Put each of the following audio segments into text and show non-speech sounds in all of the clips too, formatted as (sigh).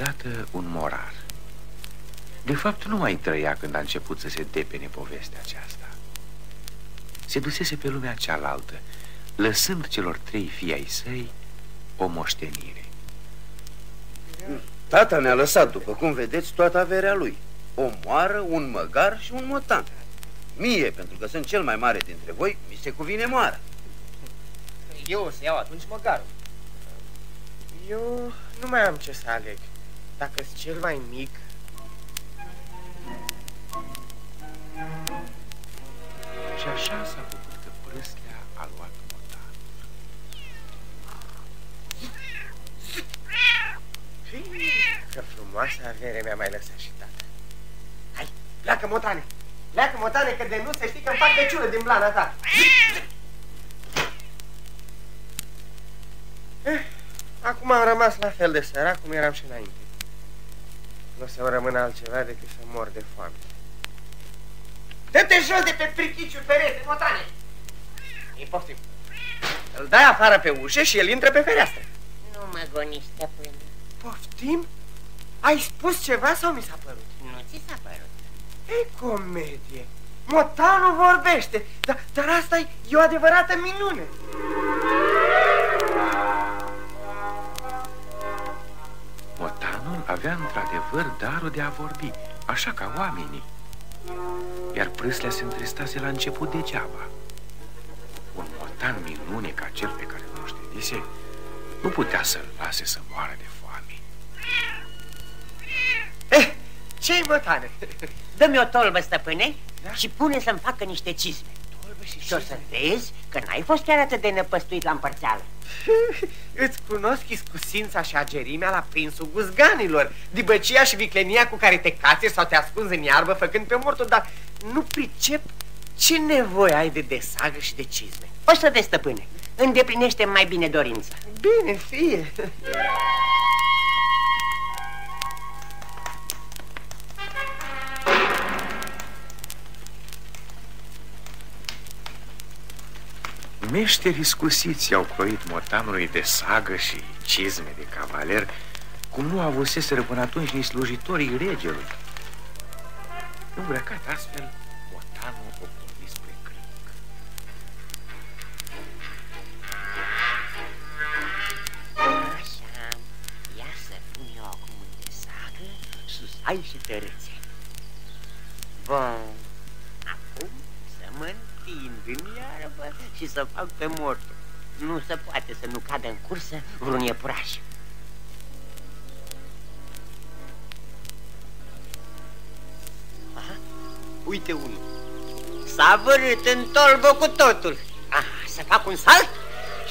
odată un morar. De fapt, nu mai trăia când a început să se depene povestea aceasta. Se dusese pe lumea cealaltă, lăsând celor trei fii ai săi o moștenire. Tata ne-a lăsat, după cum vedeți, toată averea lui. O moară, un măgar și un motan. Mie, pentru că sunt cel mai mare dintre voi, mi se cuvine moară. Eu o să iau atunci măgarul. Eu nu mai am ce să aleg. Dacă sunt cel mai mic... Și așa s-a făcut că prâslea a luat motan. Că frumoasă avere mi-a mai lăsat și tata. Hai, pleacă, motane! Pleacă, motane, că de nu se știi că-mi fac de ciulă din blana ta. Eh, acum am rămas la fel de sărac cum eram și înainte. Nu o să-mi rămână altceva decât să mor de foame. Dă-te jos de pe prichiciul perete, motane! Ei, poftim. Îl dai afară pe ușă și el intră pe fereastră. Nu mă goni, stăpâne. Poftim? Ai spus ceva sau mi s-a părut? Nu ți s-a părut. E comedie. Motanul vorbește, dar, dar asta e, e o adevărată minune. Avea într-adevăr darul de a vorbi, așa ca oamenii. Iar prâslea se întristase la început degeaba. Un motan minune ca cel pe care îl moștenise nu putea să-l lase să moară de foame. Eh, ce-i motane? Dă-mi o tolbă, stăpâne, da? și pune să-mi facă niște cizme. Și, și o să vezi că n-ai fost chiar atât de năpăstuit la împărțeală. (laughs) Îți cunosc iscusința și agerimea la prinsul guzganilor, dibăcia și viclenia cu care te cațe sau te ascunzi în iarbă făcând pe mortul, dar nu pricep ce nevoie ai de desagă și de cizme. O să vezi, stăpâne, îndeplinește mai bine dorința. Bine, fie. Meșterii scusiți au croit motanului de sagă și cizme de cavaler, cum nu avuseseră până atunci nici slujitorii regelui. Îmbrăcat astfel, motanul o porni spre crânc. Așa, ia să pun eu acum de sagă, sus ai și tărâțe. Bun, acum să mă întind în iarbă și să fac pe mortul. Nu se poate să nu cadă în cursă vreun iepuraș. Aha, uite unul. S-a vărât în tolbă cu totul. Ah, să fac un salt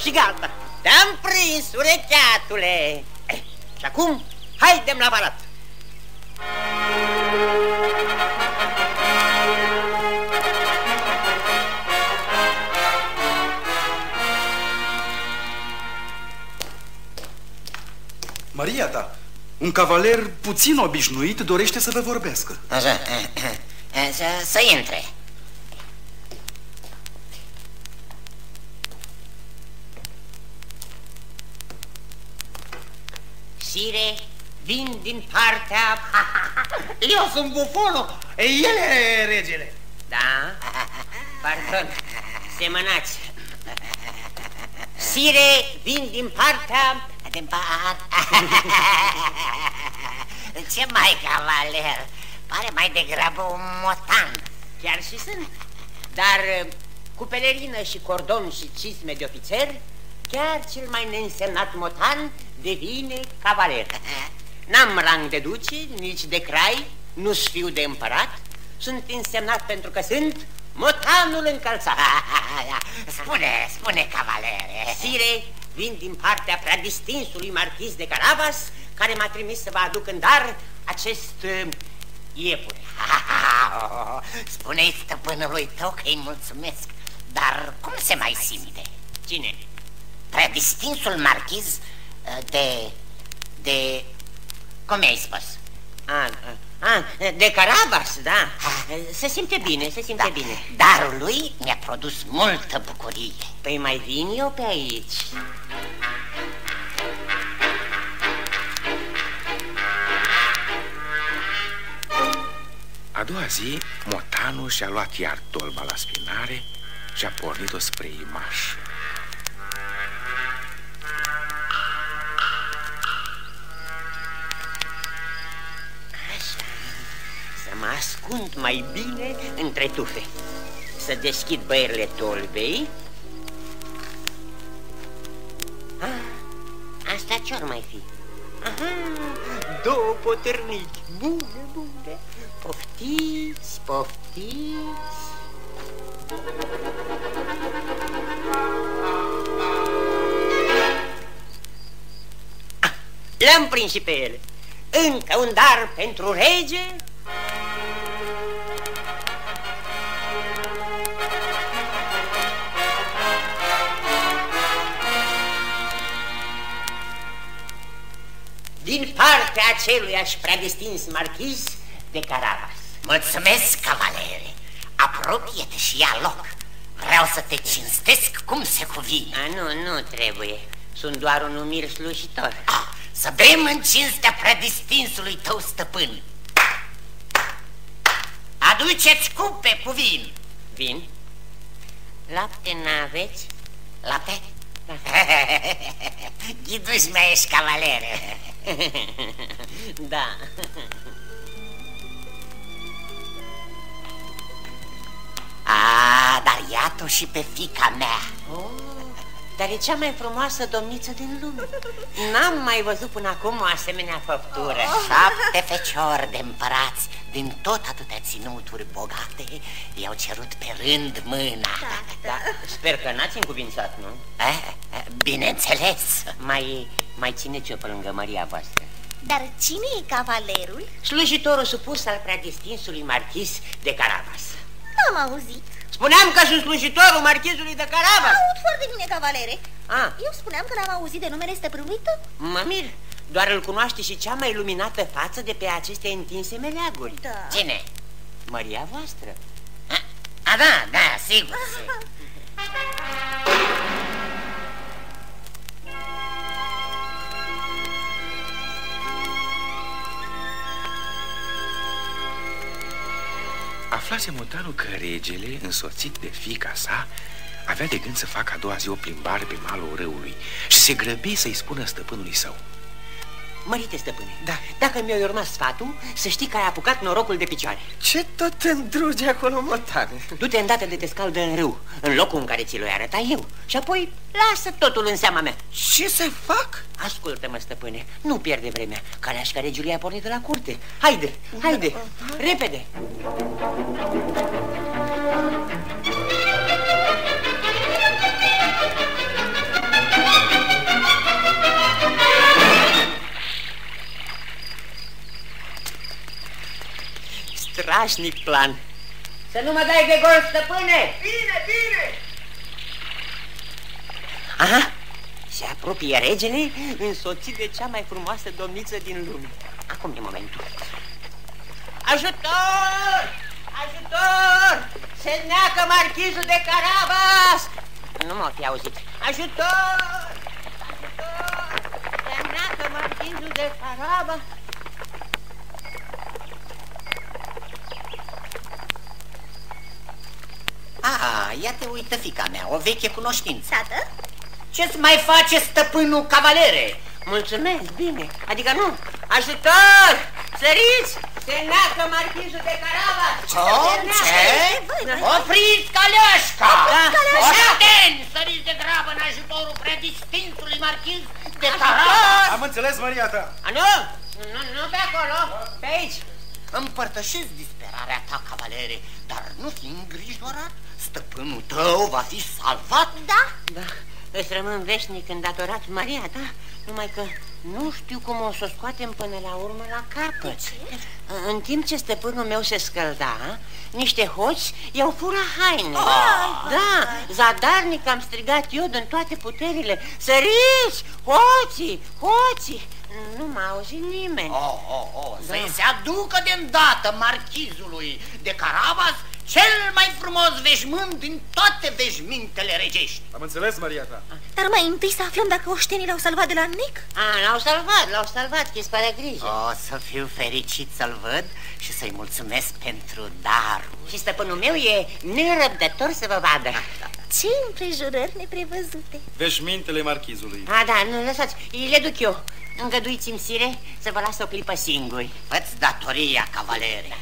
și gata. Te-am prins, urecheatule. Eh, și acum, haidem la barat. Maria ta, un cavaler puțin obișnuit dorește să vă vorbească. Așa, să, să intre. Sire, vin din partea... (laughs) Eu sunt bufonul, el e regele. Da? Pardon, semănați. Sire, vin din partea... Din partea... (laughs) Ce mai, cavaler? Pare mai degrabă un motan. Chiar și sunt. Dar cu pelerină și cordon și cisme de ofițer, chiar cel mai neînsemnat motan devine cavaler. (laughs) N-am rang de duce, nici de crai, nu fiu de împărat, sunt însemnat pentru că sunt motanul încălțat. Spune, spune, cavalere. Sire, vin din partea prea distinsului marchiz de Caravas, care m-a trimis să vă aduc în dar acest uh, iepure. (laughs) Spune-i stăpânului tău că îi mulțumesc, dar cum se mai simte? Cine? Prea distinsul marchiz uh, de... de... cum mi-ai spus? A, Ah, de Carabas, da. Se simte bine, se simte Da. bine. Darul lui mi-a produs multă bucurie. Păi mai vin eu pe aici. A doua zi, motanul și-a luat iar tolba la spinare și a pornit-o spre imaș. Ascund mai bine între tufe. Să deschid băierile tolbei. Ah, asta ce-or mai fi? Aha, două potârnici. Bune, bune. Poftiți, poftiți. Ah, Le-am prins și pe ele. Încă un dar pentru rege? Partea aceluiași preadestins marchiz de Carabas. Mulțumesc, cavalere. Apropie-te și ia loc. Vreau să te cinstesc cum se cuvine. A, nu, nu trebuie. Sunt doar un umil slujitor. Ah, să bem în cinstea predistinsului tău stăpân. Aduceți cupe cu vin. Vin? Lapte n-aveți? Lapte? (laughs) Ghiduș mea ești, cavalere. da. A, dar iată și pe fica mea. Oh, dar e cea mai frumoasă domniță din lume. N-am mai văzut până acum o asemenea făptură. Șapte feciori de împărați din tot atâtea ținuturi bogate i-au cerut pe rând mâna. Da, sper că n-ați încuvințat, nu? Eh, eh, Bineînțeles. Mai, mai țineți-o pe lângă Maria voastră. Dar cine e cavalerul? Slujitorul supus al preadistinsului marchis de Carabas. N-am auzit. Spuneam că sunt slujitorul marchizului de Carabas. Aud foarte bine, cavalere. Ah, Eu spuneam că n-am auzit de numele stăpânului tău. mă mir. Doar îl cunoaște și cea mai luminată față de pe aceste întinse meleaguri. Da. Cine? Maria voastră. A, da, da, sigur. (laughs) Aflase motanul că regele, însoțit de fica sa, avea de gând să facă a doua zi o plimbare pe malul râului și se grăbi să-i spună stăpânului său. Mărite, stăpâne, Da. dacă mi-ai urmat sfatul, să știi că ai apucat norocul de picioare. Ce tot îndruge acolo, motane? Du-te îndată de te scaldă în râu, în locul în care ți l arăta eu, și apoi lasă totul în seama mea. Ce să fac? Ascultă-mă, stăpâne, nu pierde vremea, caleașca regiului a pornit de la curte. Haide, haide, repede! Strașnic plan. Să nu mă dai de gol, stăpâne! Bine, bine! Aha, se apropie regele însoțit de cea mai frumoasă domniță din lume. Acum e momentul. Ajutor! Ajutor! Se neacă marchizul de Carabas! Nu m-au fi auzit. Ajutor! Ajutor! Se neacă marchizul de Carabas! A, ia te uită, fica mea, o veche cunoștință. Tată? Ce-ți mai face stăpânul cavalere? Mulțumesc, bine. Adică nu. Ajutor! Săriți! Se neacă marchizul de Carabas! Cum? Ce? Voi, voi, Opriți caleașca! Da. Oșteni, săriți de grabă în ajutorul predistinsului marchiz de Carabas! Am înțeles, Maria ta. A, nu! Nu, nu pe acolo! Pe aici! Împărtășesc disperarea ta, cavalere, dar nu fi îngrijorat. Stăpânul tău va fi salvat. Da? Da, îți rămân veșnic îndatorat Maria ta, numai că nu știu cum o să o scoatem până la urmă la capăt. În timp ce stăpânul meu se scălda, niște hoți i-au furat haine. Da, zadarnic am strigat eu din toate puterile. Săriți, hoții, hoții! Nu m-a auzit nimeni. Oh, oh, oh, Da. să-i se aducă de îndată marchizului de Carabas cel mai frumos veșmânt din toate veșmintele regești. Am înțeles, Maria ta. Dar mai întâi să aflăm dacă oștenii l-au salvat de la nec. A, l-au salvat, l-au salvat, chisparea grijă. O să fiu fericit să-l văd și să-i mulțumesc pentru darul. Și stăpânul meu e nerăbdător să vă vadă. Ce împrejurări neprevăzute. Veșmintele marchizului. A, da, nu, lăsați, le duc eu. Îngăduiți-mi, sire, să vă las o clipă singuri. Fă-ți datoria, cavalere.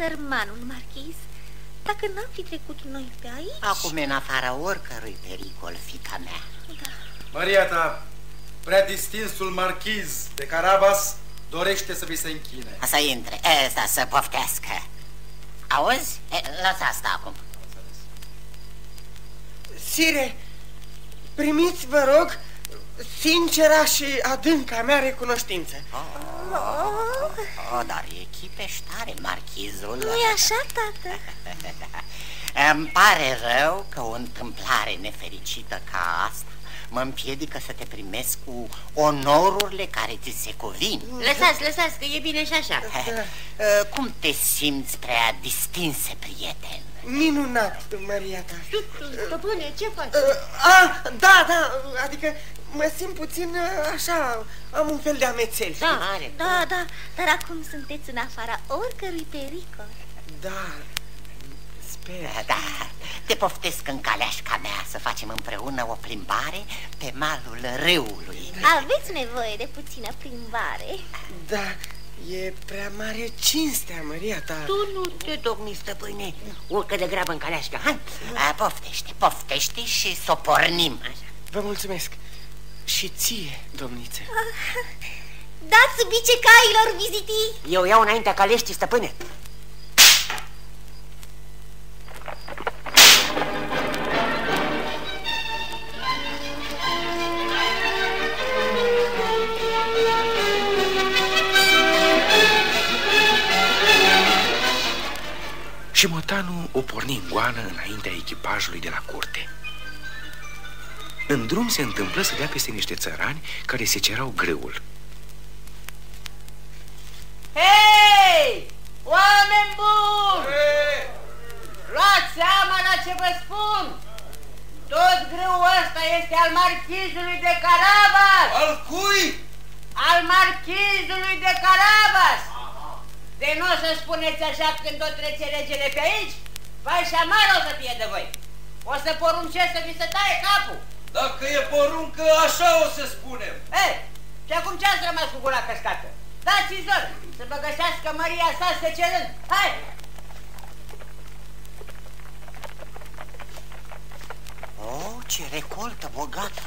Sărmanul marchiz, dacă n-am fi trecut noi pe aici... Acum e în afara oricărui pericol, fica mea. Maria ta, prea distinsul marchiz de Carabas dorește să vi se închine. Să intre, ăsta să poftească. Auzi? E, lasă asta acum. Sire, primiți, vă rog, sincera și adânca mea recunoștință. O, dar e chipeștare, marchizul. Nu-i așa, tată? Îmi pare rău că o întâmplare nefericită ca asta mă împiedică să te primesc cu onorurile care ți se cuvin. Lăsați, lăsați, că e bine și așa. Uh, Cum te simți prea distinse, prieten? Minunat, Maria ta. Stăpâne, ce faci? A, da, da, adică mă simt puțin uh, așa, am un fel de amețel. Da, are. Da, da, dar acum sunteți în afara oricărui pericol. Da, sper. Da, te poftesc în caleașca mea să facem împreună o plimbare pe malul râului. Aveți nevoie de puțină plimbare. Da, e prea mare cinstea, Maria ta. Tu nu te tocmi, stăpâne. Urcă de grabă în caleașcă, hai. A, poftește, poftește și să o pornim. Vă mulțumesc. Și ție, domnițe. (laughs) Dați bice cailor vizitii! Eu iau înaintea caleștii, stăpâne. Și motanul o porni în goană înaintea echipajului de la curte. În drum se întâmplă să dea peste niște țărani care se cerau grâul. Hei! Oameni buni! Luați seama la ce vă spun! Tot grâul ăsta este al marchizului de Carabas! Al cui? Al marchizului de Carabas! De nu o să spuneți așa când o trece regele pe aici, vai și șamară o să fie de voi. O să poruncesc să vi se taie capul. Dacă e poruncă, așa o să spunem. Ei, și acum ce ați rămas cu gura căscată? Dați-i zor să vă găsească Maria sa secerând. Hai! Oh, ce recoltă bogată!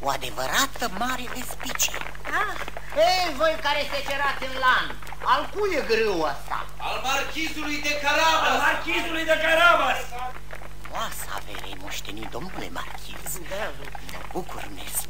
O adevărată mare despicie. Ah, Ei, voi care secerați în lan, Al cui e grâul ăsta? Al marchizului de Carabas. marchizului de Carabas! Oasa averei moștenit, domnule marchiz. Da. Mă bucur nespus.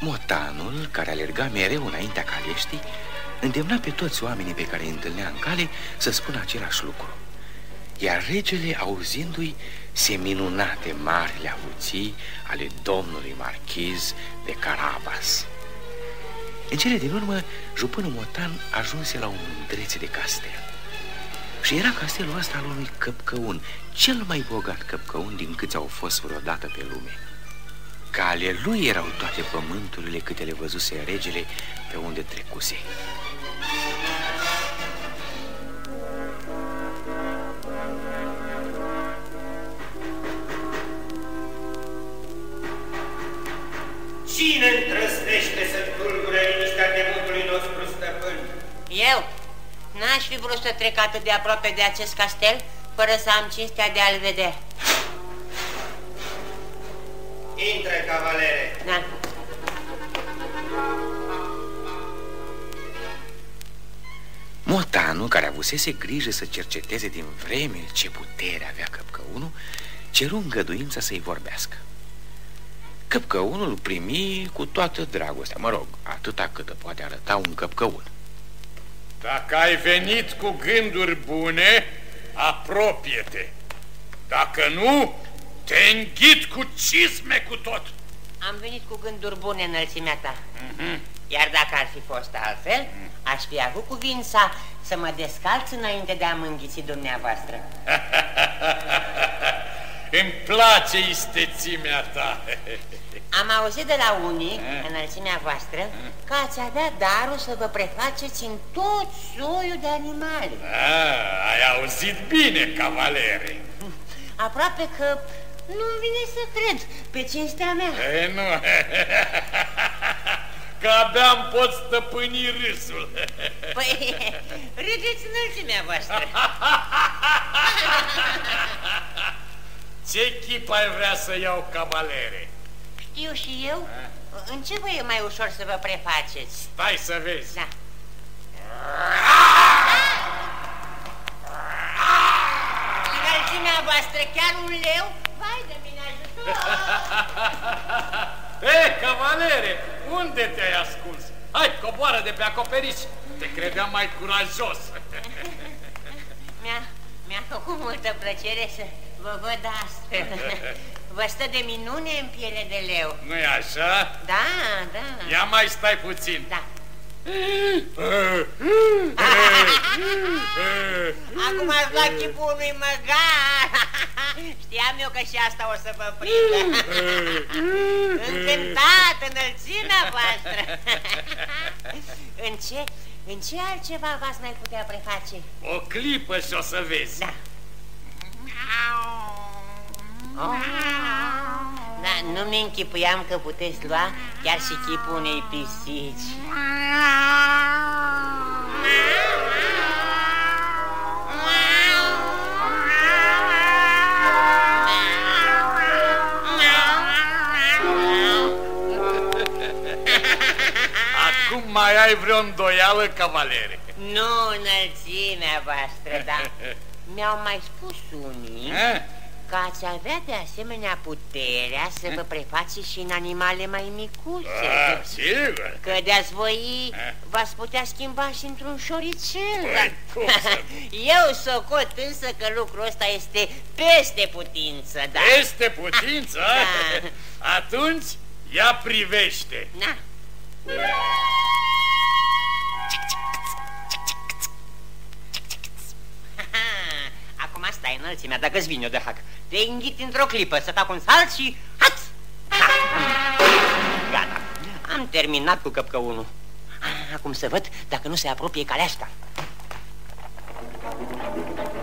Motanul, care alerga mereu înaintea caleștii, îndemna pe toți oamenii pe care îi întâlnea în cale să spună același lucru. Iar regele, auzindu-i, se minunate marile avuții ale domnului marchiz de Carabas. În cele din urmă, jupânul Motan ajunse la o mândrețe de castel. Și era castelul ăsta al unui căpcăun, cel mai bogat căpcăun din câți au fost vreodată pe lume. Ca ale lui erau toate pământurile câte le văzuse regele pe unde trecuse. Cine întrăsnește să tulbure liniștea temutului nostru stăpân? Eu n-aș fi vrut să trec atât de aproape de acest castel fără să am cinstea de a-l vedea. Intră, cavalere. Da. Motanu, care avusese grijă să cerceteze din vreme ce putere avea căpcăunul, ceru îngăduința să-i vorbească. Căpcăunul primi cu toată dragostea, mă rog, atâta cât poate arăta un căpcăun. Dacă ai venit cu gânduri bune, apropie-te. Dacă nu, te înghit cu cizme cu tot. Am venit cu gânduri bune înălțimea ta. Iar dacă ar fi fost altfel, aș fi avut cuvința să mă descalț înainte de a mă înghiți dumneavoastră. (laughs) Îmi place istețimea ta. (laughs) Am auzit de la unii, înălțimea voastră, că ați avea darul să vă prefaceți în tot soiul de animale. Ah, ai auzit bine, cavalere. Aproape că nu-mi vine să cred pe cinstea mea. E, nu. (laughs) Că abia îmi pot stăpâni râsul. (laughs) Păi, râdeți înălțimea voastră. (laughs) Ce chip ai vrea să iau, cavalere? Știu și eu. În ce vă e mai ușor să vă prefaceți? Stai să vezi. Da. Înălțimea voastră, chiar un leu? Vai de mine ajutor! (laughs) E, cavalere, unde te-ai ascuns? Hai, coboară de pe acoperiș. Te credeam mai curajos. (laughs) Mi-a mi făcut multă plăcere să vă văd astfel. (laughs) Vă stă de minune în piele de leu. Nu-i așa? Da, da. Ia mai stai puțin. Da. Acum ați luat chipul unui măgar. Știam eu că și asta o să vă prindă. (laughs) Încântat înălțimea voastră. (laughs) În ce, în ce altceva v-ați mai putea preface? O clipă și o să vezi. Da. Oh. Da, nu-mi închipuiam că puteți lua chiar și chipul unei pisici. Mai ai vreo îndoială, cavalere? Nu înălțimea voastră, dar (laughs) mi-au mai spus unii Eh? că ați avea de asemenea puterea să vă prefaceți și în animale mai micuțe. Ah, sigur. Că de-ați voi v-ați putea schimba și într-un șoricel. Păi, cum să- (laughs) Eu socot însă că lucrul ăsta este peste putință, da? Este putință? (laughs) Da. Atunci, ia privește. Na. Acum stai înălțimea, dacă-ți vine eu de hac. Te înghit într-o clipă, să fac un salt și... Haț! Ha! Gata, am terminat cu căpcăunul. Acum să văd dacă nu se apropie caleașca. Îți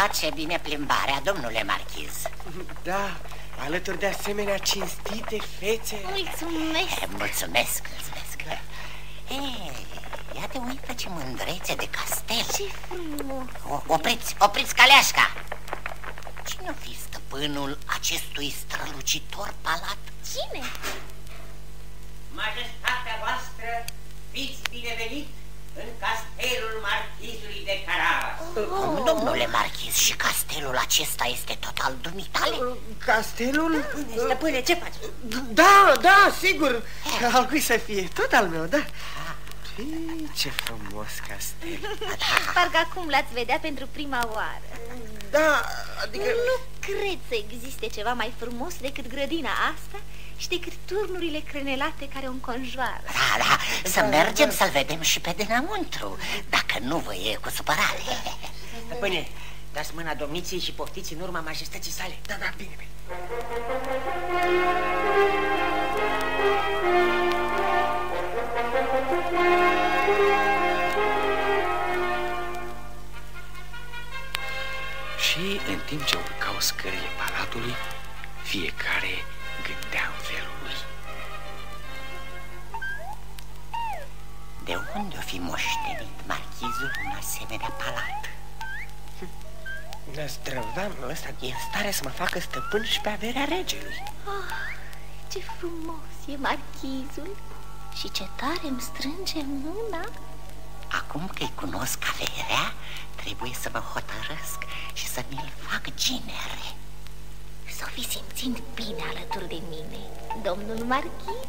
face bine plimbarea, domnule marchiz. Da, alături de asemenea cinstite fețe. Mulțumesc! E, Mulțumesc, mulțumesc. Ei, ia te uită ce mândrețe de castel. Ce frumos! O, opriți, opriți caleașca. Cine-o fi stăpânul acestui strălucitor palat? Cine? Majestatea voastră, fiți binevenit în castelul marchizului de Carabas. Oh. Domnule marchiz, și castelul acesta este tot al dumitale? Castelul? Stăpâne, ce faci? Da, da, sigur. Al cui să fie? Tot al meu, da. Ei, ce frumos castel. Parcă acum l-ați vedea pentru prima oară. Da, adică... Nu cred să existe ceva mai frumos decât grădina asta și decât turnurile crenelate care o înconjoară. Da, da, să mergem să-l vedem și pe dinăuntru, dacă nu vă e cu supărare. Stăpâne, dați mâna domniției și poftiți în urma majestății sale. Da, da, bine, bine. Și în timp ce urcau scările palatului, fiecare gândea în felul lui. De unde o fi moștenit marchizul un asemenea palat? Năstrăvanul ăsta e în stare să mă facă stăpân și pe averea regelui. Oh, ce frumos e marchizul și ce tare îmi strânge mâna. Acum că-i cunosc averea, trebuie să mă hotărăsc și să mi-l fac ginere. Să fi simțind bine alături de mine, domnul marchiz.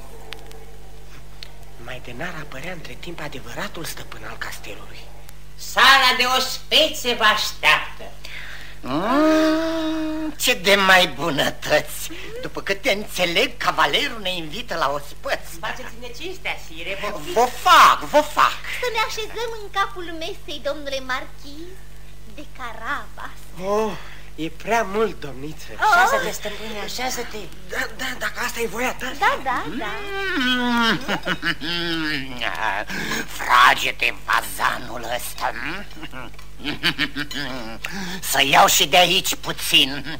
Mai de n-ar apărea între timp adevăratul stăpân al castelului. Sala de ospețe vă așteaptă. Mm, ce de mai bunătăți! După cât te înțeleg, cavalerul ne invită la ospăți. Faceți-ne cinstea, sire, vă Vă fac, vă fac! Să ne așezăm în capul mesei, domnule marchiz, de Carabas. Oh, e prea mult, domniță. Așează-te, stăpâne, așează-te. Da, da, dacă asta e voia ta. Da, da, da. (laughs) Frage-te vazanul ăsta. (laughs) Să iau și de aici puțin.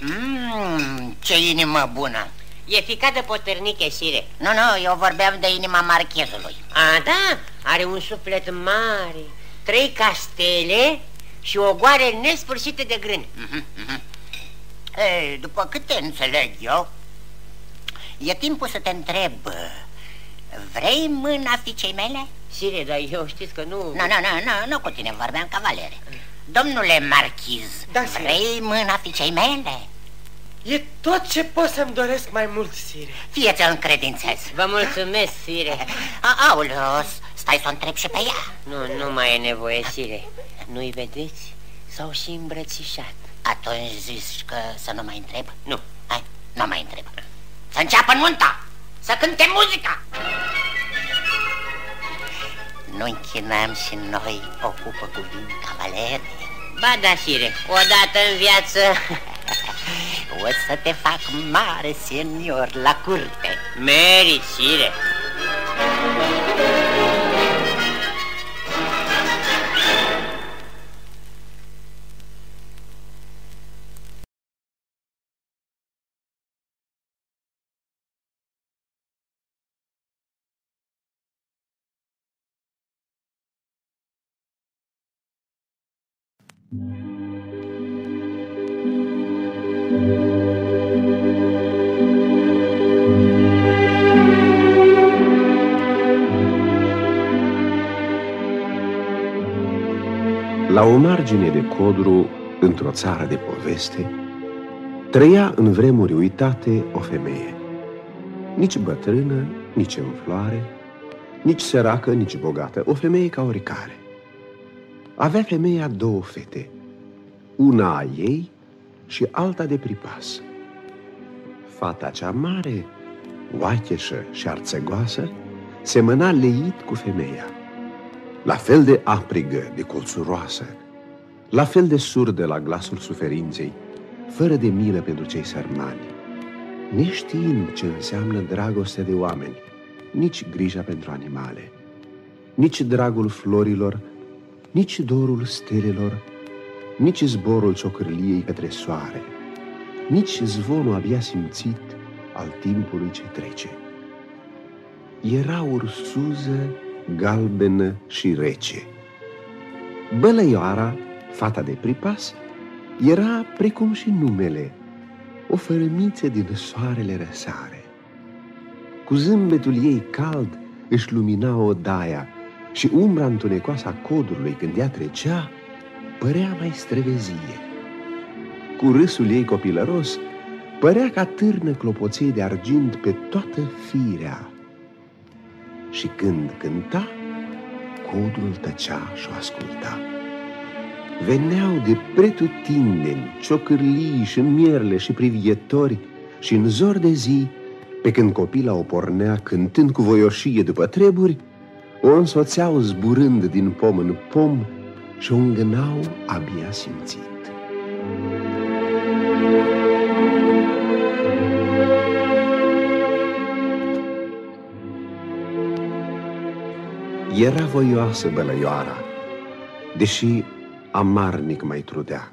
Mm, ce inimă bună! E ficat de poterniche, sire. Nu, nu, eu vorbeam de inima marchezului. A, da, are un suflet mare, trei castele și o goare nesfârșită de grân. Ei, după câte înțeleg eu, e timpul să te întreb, vrei mâna fiicei mele? Sire, dar eu știți că nu... Nu, nu, nu, nu, nu cu tine vorbeam, cavalere. Domnule marchiz, Da, sire. vrei mâna fiicei mele? E tot ce pot să-mi doresc mai mult, sire. Fie-ți încredințez. Vă mulțumesc, sire. A, aulă, stai să o întreb și pe ea. Nu, nu mai e nevoie, sire. Nu-i vedeți? S-au și îmbrățișat. Atunci zici că să nu mai întreb? Nu. Hai, nu mai întreb. Să înceapă nunta! Să cânte muzica! Nu închinăm și noi o cupă cu vin cavalere? Ba da, sire, odată în viață... (laughs) O să te fac mare senior la curte. Merit, sire. La o margine de codru, într-o țară de poveste, trăia în vremuri uitate o femeie. Nici bătrână, nici în floare, nici săracă, nici bogată, o femeie ca oricare. Avea femeia două fete, una a ei și alta de pripas. Fata cea mare, oacheșă și arțăgoasă, semăna leit cu femeia la fel de aprigă, de colțuroasă, la fel de surdă la glasul suferinței, fără de milă pentru cei sărmani, neștiind ce înseamnă dragostea de oameni, nici grija pentru animale, nici dragul florilor, nici dorul stelelor, nici zborul ciocârliei către soare, nici zvonul abia simțit al timpului ce trece. Era ursuză galbenă și rece. Bălăioara, fata de pripas, era precum și numele, o fărămiță din soarele răsare. Cu zâmbetul ei cald își lumina odaia și umbra întunecoasă a codrului când ea trecea părea mai străvezie. Cu râsul ei copilăros, părea ca târnă clopoței de argint pe toată firea. Și când cânta, codrul tăcea și o asculta. Veneau de pretutindeni, ciocârlii și mierle și privietori și în zor de zi, pe când copila o pornea cântând cu voioșie după treburi, o însoțeau zburând din pom în pom și o îngânau abia simțit. Era voioasă bălăioara, deși amarnic mai trudea.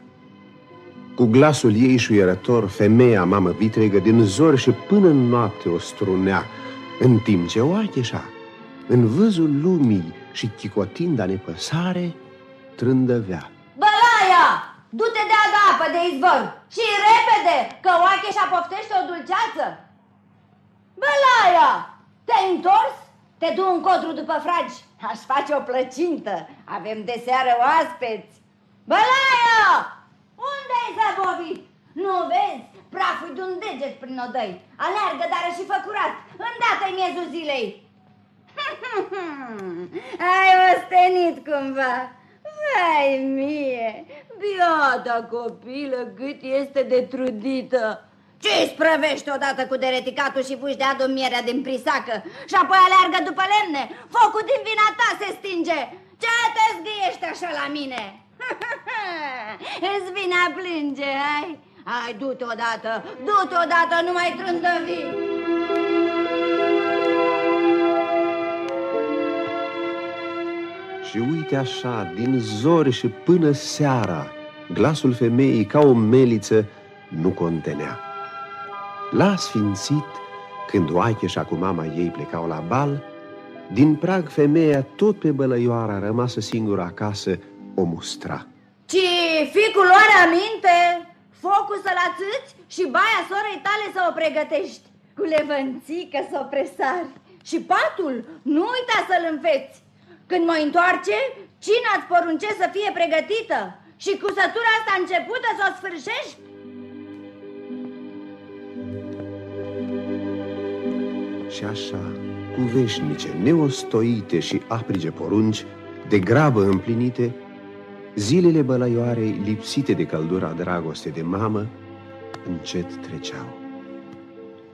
Cu glasul ei șuierător, femeia mamă vitregă din zor și până în noapte o strunea, în timp ce o acheșa, în văzul lumii și chicotind a nepăsare, trândăvea. Bălaia! Du-te de apă de izvor și repede, că și-a poftește o dulceață. Bălaia! Te-ai întors? Te du în codru după fragi. Aș face o plăcintă. Avem de seară oaspeți. Bălaia! Unde-ai zăbovit? Nu vezi? Praful de un deget prin odăi. Aleargă, dar și făcurat. Îndată-i miezul zilei. (laughs) Ai ostenit cumva. Vai mie, biata copilă, cât este de trudită. Ce sprăvești odată cu dereticatul și puși de adu mierea din prisacă și apoi aleargă după lemne? Focul din vina ta se stinge. Ce te zgâiești așa la mine? (laughs) Îți vine a plânge, hai? Hai, du-te odată, du-te odată, nu mai trândăvi. Și uite așa, din zori și până seara, glasul femeii ca o meliță nu contenea. La sfințit, când Oache cu mama ei plecau la bal, din prag femeia tot pe bălăioara rămasă singură acasă o mustra. Ci ficul luare aminte, focul să-l ațâți și baia sorei tale să o pregătești, cu levănțică să o presari și patul nu uita să-l înveți. Când mă întoarce, cine îți porunce să fie pregătită și cu sătura asta începută să o sfârșești? Și așa, cu veșnice, neostoite și aprige porunci, de grabă împlinite, zilele bălăioarei, lipsite de căldura dragoste de mamă, încet treceau.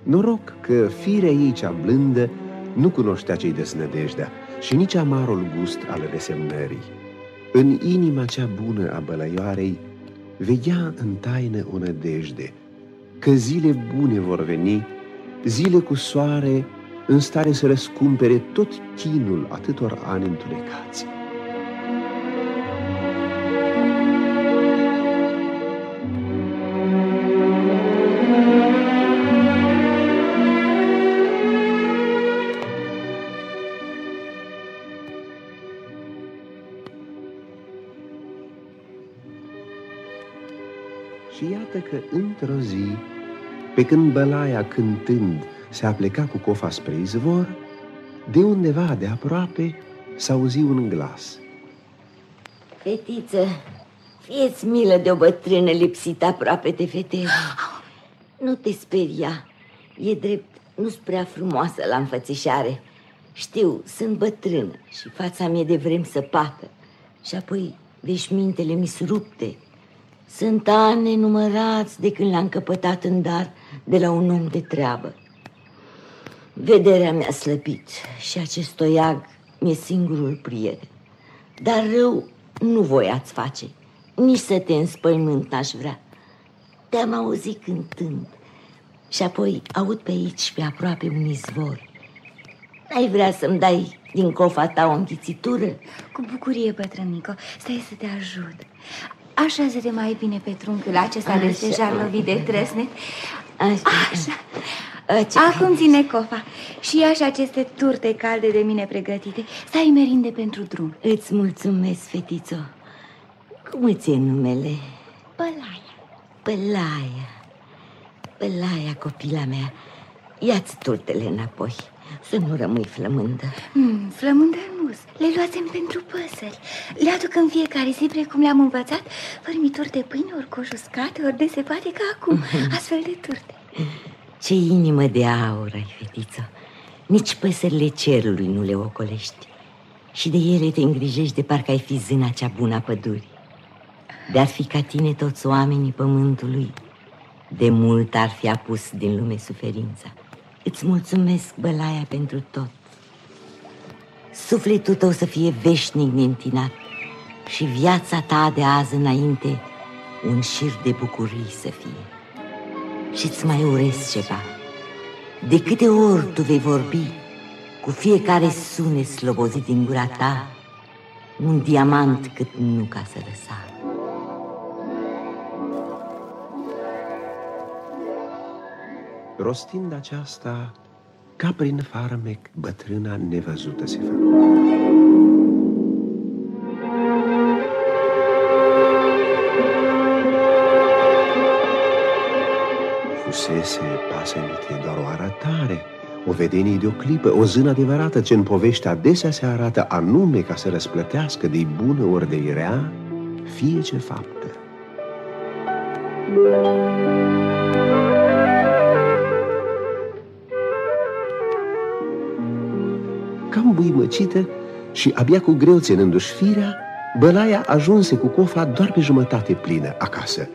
Noroc că firea ei cea blândă nu cunoștea cei desnădejdea și nici amarul gust al resemnării. În inima cea bună a bălăioarei vegea în taină o nădejde, că zile bune vor veni, zile cu soare în stare să răscumpere tot chinul atâtor ani întunecați. Că într-o zi, pe când bălaia cântând se apleca cu cofa spre izvor, de undeva de aproape s-auzi un glas. Fetiță, fieți milă de o bătrână lipsită aproape de vedere. Nu te speria, e drept, nu-s prea frumoasă la înfățișare. Știu, sunt bătrână și fața mie de vrem să pată. Și apoi veșmintele mi rupte. Sunt ani numărați de când l-am căpătat în dar de la un om de treabă. Vederea mi-a slăbit și acest toiag mi-e singurul prieten. Dar rău nu voiați face, nici să te înspăimânt n-aș vrea. Te-am auzit cântând și apoi aud pe aici, pe aproape un izvor. N-ai vrea să-mi dai din cofa ta o înghițitură? Cu bucurie, bătrânico, stai să te ajut. Așa te mai bine pe trunchiul acesta de deja lovit de trăsnet. Așa. Așa. Acum ține cofa. Și ia și aceste turte calde de mine pregătite. Să ai merinde pentru drum. Îți mulțumesc, fetițo Cum îți e numele? Pălaia. Pălaia. Pălaia, copila mea. Ia-ți turtele înapoi Să nu rămâi flămândă. Mm, Flămândă nu spus, le luațem pentru păsări. Le aduc în fiecare zi, precum le-am învățat Fărmitori de pâine, ori coș uscate, ori de se poate ca acum (laughs) Astfel de turte. Ce inimă de aur ai, fetiță. Nici păsările cerului nu le ocolești. Și de ele te îngrijești de parcă ai fi zâna cea bună a pădurii. De-ar fi ca tine toți oamenii pământului. De mult ar fi apus din lume suferința Îți mulțumesc, bălaia, pentru tot. Sufletul tău să fie veșnic neîntinat Și viața ta de azi înainte Un șir de bucurii să fie. Și-ți mai urez ceva. De câte ori tu vei vorbi Cu fiecare sunet slobozit din gura ta Un diamant cât nu ca să răsar Rostind aceasta, ca prin farmec, bătrâna nevăzută se făcu. Fusese pasările doar o arătare, o vedenie de o clipă, o zână adevărată ce în povește adesea se arată anume ca să răsplătească de bună ori de rea fie ce faptă. cam buimăcită și abia cu greu ținându-și firea, bălaia ajunse cu cofa doar pe jumătate plină acasă.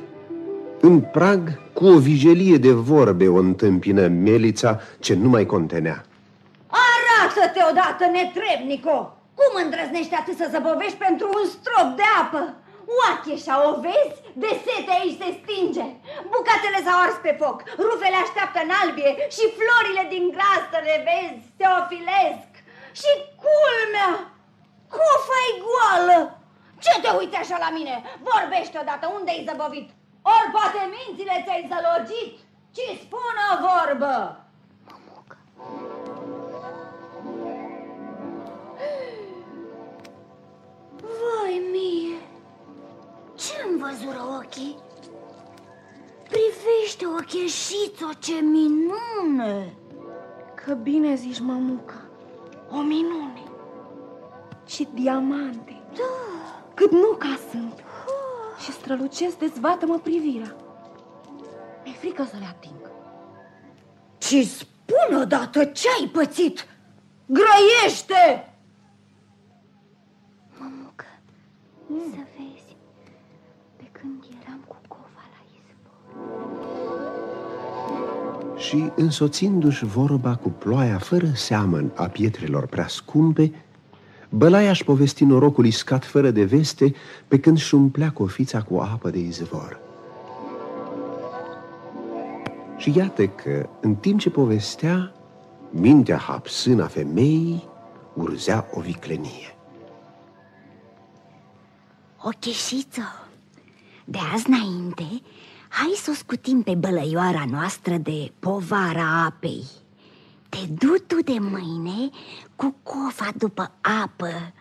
În prag, cu o vijelie de vorbe o întâmpină Melița ce nu mai contenea. Arată-te odată, netrebnico! Cum îndrăznești atât să zăbovești pentru un strop de apă? Oacheșa, o vezi? De sete aici se stinge. Bucatele s-au ars pe foc, rufele așteaptă în albie și florile din grasă, le vezi, se ofilesc. Și culmea! Cofa e goală! Ce te uite așa la mine? Vorbește odată, unde-ai zăbovit? Ori poate mințile ți-ai zălogit? Ci spune o vorbă! Mămucă. Vai mie! Ce-mi văzură ochii? Privește o ce minune! Că bine zici, mămuca. O minune. Și diamante. Da. Cât nu ca sunt. Oh. Și strălucesc, dezvată-mă privirea. Mi-e frică să le ating. Și spun odată ce ai pățit! Grăiește! Mămucă, mm. să vezi, și, însoțindu-și vorba cu ploaia fără seamăn a pietrelor prea scumpe, Bălaia își povesti norocul iscat fără de veste pe când și umplea cofița cu apă de izvor. Și iată că, în timp ce povestea, mintea hapsână femeii urzea o viclenie. O cheșiță, de azi înainte Hai să o scutim pe bălăioara noastră de povara apei. Te du tu de mâine cu cofa după apă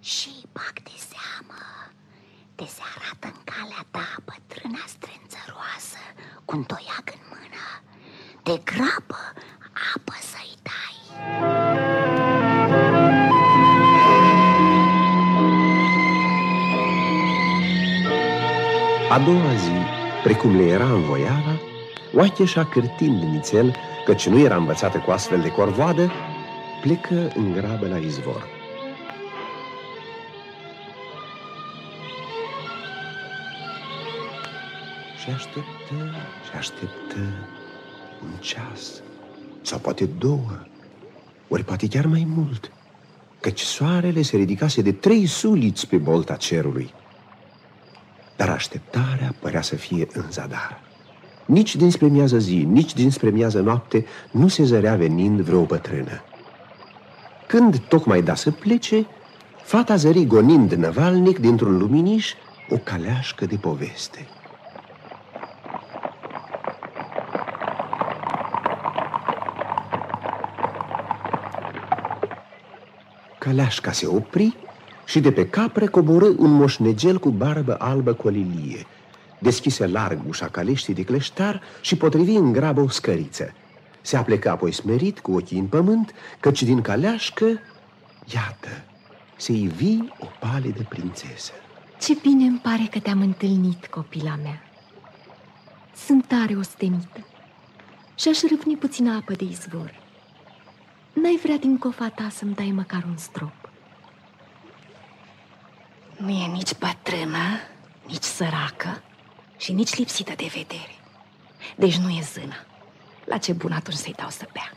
Și bag de seamă. Te se arată în calea ta bătrâna strânțăroasă Cu un toiac în mână. De grabă apă să-i dai A doua zi, Precum le era voiala, Oacheșa cârtind nițel, căci nu era învățată cu astfel de corvoadă, plecă în grabă la izvor. Și așteptă, și așteptă un ceas, sau poate două, ori poate chiar mai mult, căci soarele se ridicase de trei suliți pe bolta cerului dar așteptarea părea să fie în zadar. Nici dinspre miază zi, nici dinspre miază noapte nu se zărea venind vreo bătrână. Când tocmai da să plece, fata zări gonind năvalnic dintr-un luminiș o caleașcă de poveste. Caleașca se opri și de pe capră coborâ un moșnegel cu barbă albă colilie. Deschise larg ușa caleștii de cleștar și potrivi în grabă o scăriță. Se aplecă apoi smerit cu ochii în pământ, căci din caleașcă, iată, se ivi o pale de prințesă. Ce bine îmi pare că te-am întâlnit, copila mea. Sunt tare ostenită și aș râvni puțină apă de izvor. N-ai vrea din cofa ta să-mi dai măcar un strop? Nu e nici bătrână, nici săracă și nici lipsită de vedere. Deci nu e zână. La ce bun atunci să-i dau să bea?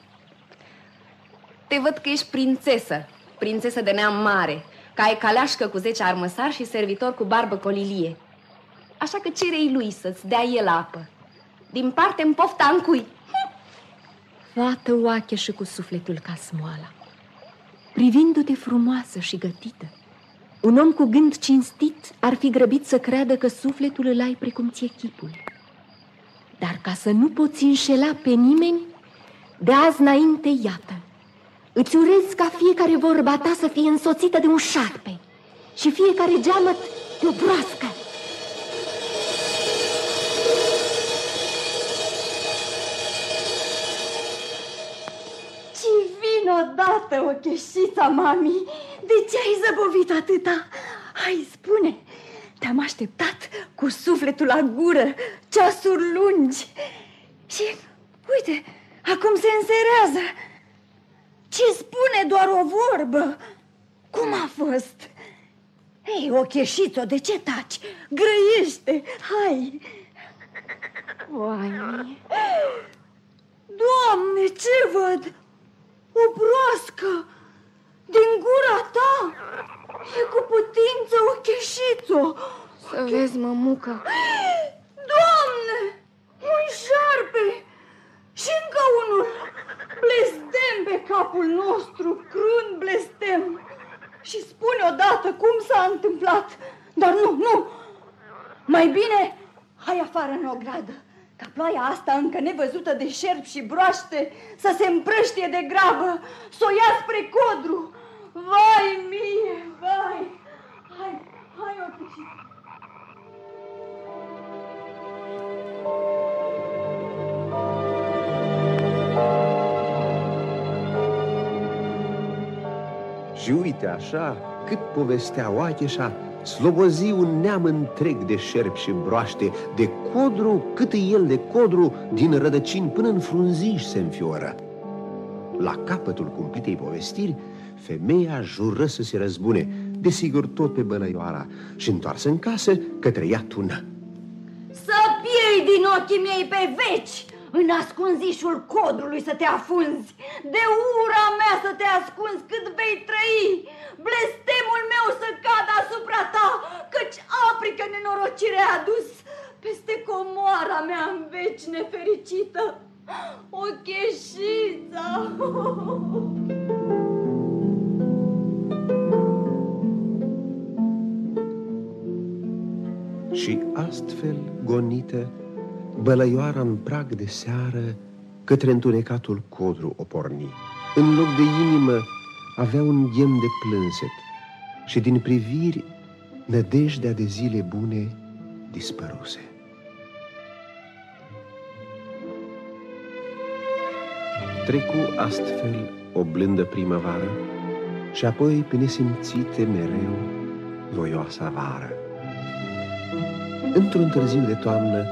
Te văd că ești prințesă, prințesă de neam mare, ca ai caleașcă cu zece armăsari și servitor cu barbă colilie. Așa că cerei lui să-ți dea el apă. Din parte în pofta în cui. (laughs) Fată oache și cu sufletul ca smoala, privindu-te frumoasă și gătită, un om cu gând cinstit ar fi grăbit să creadă că sufletul îl ai precum ție chipul. Dar ca să nu poți înșela pe nimeni, de azi înainte, iată, îți urez ca fiecare vorba ta să fie însoțită de un șarpe și fiecare geamăt de o broască. Ce vin odată, o cheșița, mami! De ce ai zăbovit atâta? Hai, spune! Te-am așteptat cu sufletul la gură, ceasuri lungi. Și, uite, acum se înserează. Ce spune doar o vorbă? Cum a fost? Ei, o cheșiță, de ce taci? Grăiește, hai! Oai. Doamne, ce văd? O broască din gura ta! E cu putință o cheșiță! Să vezi, mămucă! Doamne! Un șarpe! Și încă unul! Blestem pe capul nostru, crunt blestem! Și spune odată cum s-a întâmplat! Dar nu, nu! Mai bine, hai afară în ogradă! Ca ploaia asta încă nevăzută de șerp și broaște să se împrăștie de grabă, să o ia spre codru. Vai mie, vai! Hai, hai, opici! Și uite așa, cât povestea Oacheșa, slobozi un neam întreg de șerp și broaște, de codru cât e el de codru, din rădăcini până în frunziș se înfioră. La capătul cumpitei povestiri, femeia jură să se răzbune, desigur tot pe bălăioara, și întoarsă în casă către ea tună. Să piei din ochii mei pe veci, în ascunzișul codrului să te afunzi, de ura mea să te ascunzi cât vei trăi, blestemul meu să cadă asupra ta, căci aprică nenorocire a dus peste comoara mea în veci nefericită, o cheșiță. (laughs) Și astfel, gonită, bălăioara în prag de seară către întunecatul codru o porni. În loc de inimă avea un ghem de plânset și din priviri nădejdea de zile bune dispăruse. Trecu astfel o blândă primăvară și apoi pe nesimțite mereu voioasa vară. Într-un târziu de toamnă,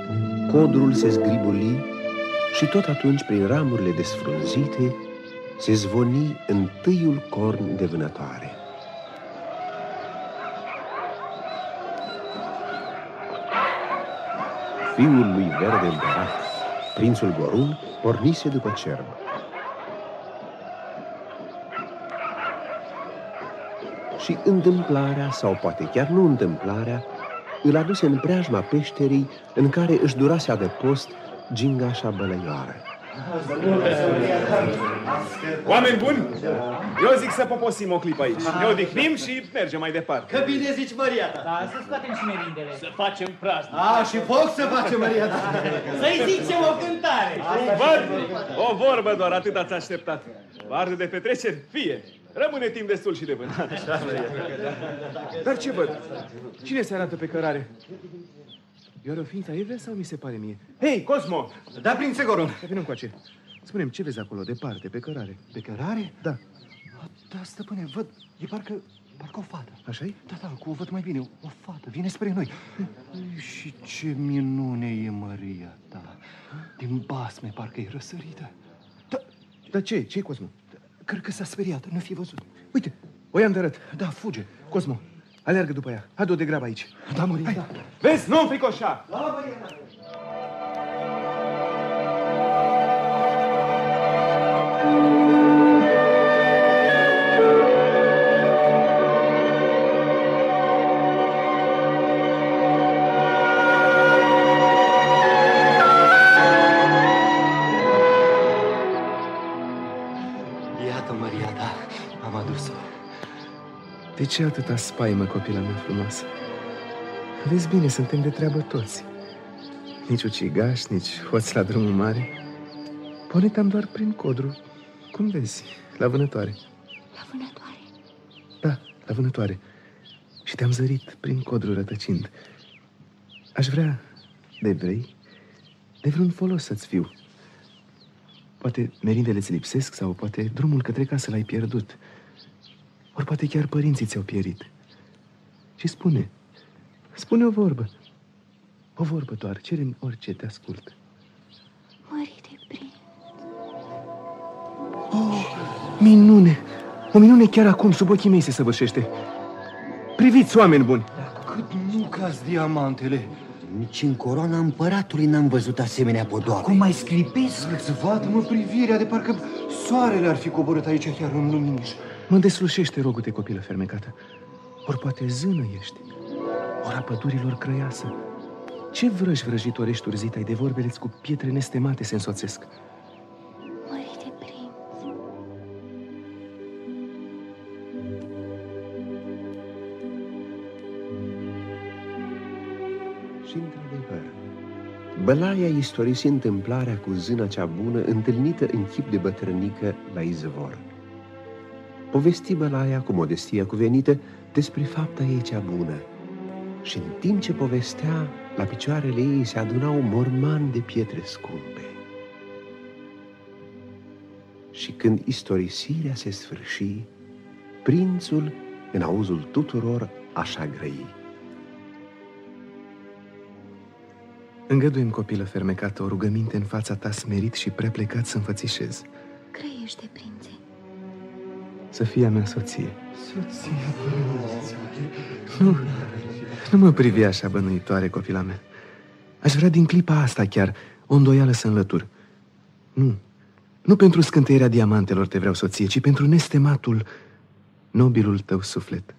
codrul se zgribuli și tot atunci, prin ramurile desfrunzite, se zvoni întâiul corn de vânătoare. Fiul lui verde împărat, prințul Gorun, pornise după cerb. Și întâmplarea, sau poate chiar nu întâmplarea, îl aduse în preajma peșterii în care își durase adăpost gingașa bălăioară. Oameni buni, eu zic să poposim o clipă aici. Ne odihnim și mergem mai departe. Că bine zici, Maria ta. Da, să scoatem și merindele. Să facem praznic. A, și foc să facem, Maria ta. Să-i zicem o cântare. Văd, o vorbă doar, atât ați așteptat. Varde de petreceri, fie. Rămâne timp destul și de vânat. Dar ce văd? Cine se arată pe cărare? E o ființă evre sau mi se pare mie? Hei, Cosmo! Da, prințe Goron. Vină încoace. Spune-mi, ce vezi acolo, departe, pe cărare? Pe cărare? Da. Da, stăpâne, văd, e parcă Parcă o fată. așa -i? Da, da, cu o văd mai bine. O fată vine spre noi. Și ce minune e Maria ta. Din basme parcă e răsărită. Da, dar ce? ce Cosmo? Cred că s-a speriat, nu fi văzut. Uite, o i-am de arăt. Da, fuge. Cosmo, aleargă după ea. Adu-o de grabă aici. Da, Maria, da. Vezi, nu înfricoșa! Da, Maria. Iată, De ce atâta spaimă, copila mea frumoasă? Vezi bine, suntem de treabă toți. Nici ucigaș, nici hoț la drumul mare. Ponetam doar prin codru, cum vezi, la vânătoare. La vânătoare? Da, la vânătoare. Și te-am zărit prin codru rătăcind. Aș vrea, de vrei, de vreun folos să-ți fiu. Poate merindele ți lipsesc sau poate drumul către casă l-ai pierdut. Ori poate chiar părinții ți-au pierit. Și spune, spune o vorbă. O vorbă doar, cere orice te ascult. Mării de prin. Oh, minune! O minune chiar acum, sub ochii mei se săvârșește. Priviți, oameni buni! Cât nu caz diamantele. Nici în coroana împăratului n-am văzut asemenea podoabe. Cum mai sclipesc? Îți vad, mă, privirea de parcă soarele ar fi coborât aici chiar în luminiș. Mă deslușește, rogute, copilă fermecată. Ori poate zână ești, ori a pădurilor crăiasă. Ce vrăși vrăjitorești urzit ai de vorbele cu pietre nestemate se însoțesc? Mării de prinț. Și într-adevăr, Bălaia istorisi întâmplarea cu zâna cea bună întâlnită în chip de bătrânică la izvor. Povesti Bălaia cu modestia cuvenită despre fapta ei cea bună. Și în timp ce povestea, la picioarele ei se aduna un morman de pietre scumpe. Și când istorisirea se sfârși, prințul, în auzul tuturor, așa grăi. Îngăduim, copilă fermecată, o rugăminte în fața ta smerit și preplecat să înfățișez. Grăiește, prințe. Să fie a mea soție. Soție, Nu, nu mă privi așa bănuitoare, copila mea. Aș vrea din clipa asta chiar o îndoială să înlătur. Nu, nu pentru scânteirea diamantelor te vreau soție, ci pentru nestematul, nobilul tău suflet.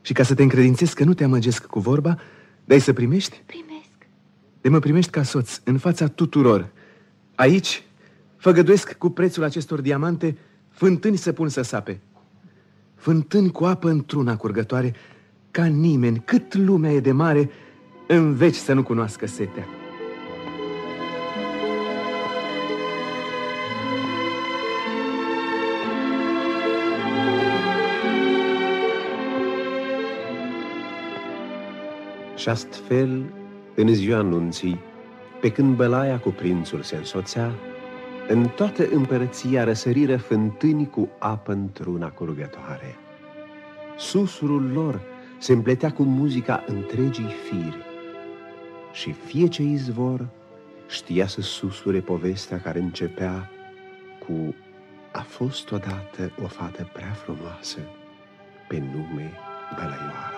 Și ca să te încredințez că nu te amăgesc cu vorba, dai să primești? Primesc. De mă primești ca soț, în fața tuturor. Aici, făgăduiesc cu prețul acestor diamante fântâni să pun să sape. Fântâni cu apă într-una curgătoare, ca nimeni, cât lumea e de mare, în veci să nu cunoască setea. Și astfel, în ziua anunții, pe când bălaia cu prințul se însoțea, în toată împărăția răsăriră fântâni cu apă într-una curgătoare. Susurul lor se împletea cu muzica întregii firi și fie ce izvor știa să susure povestea care începea cu A fost odată o fată prea frumoasă pe nume Bălăioara.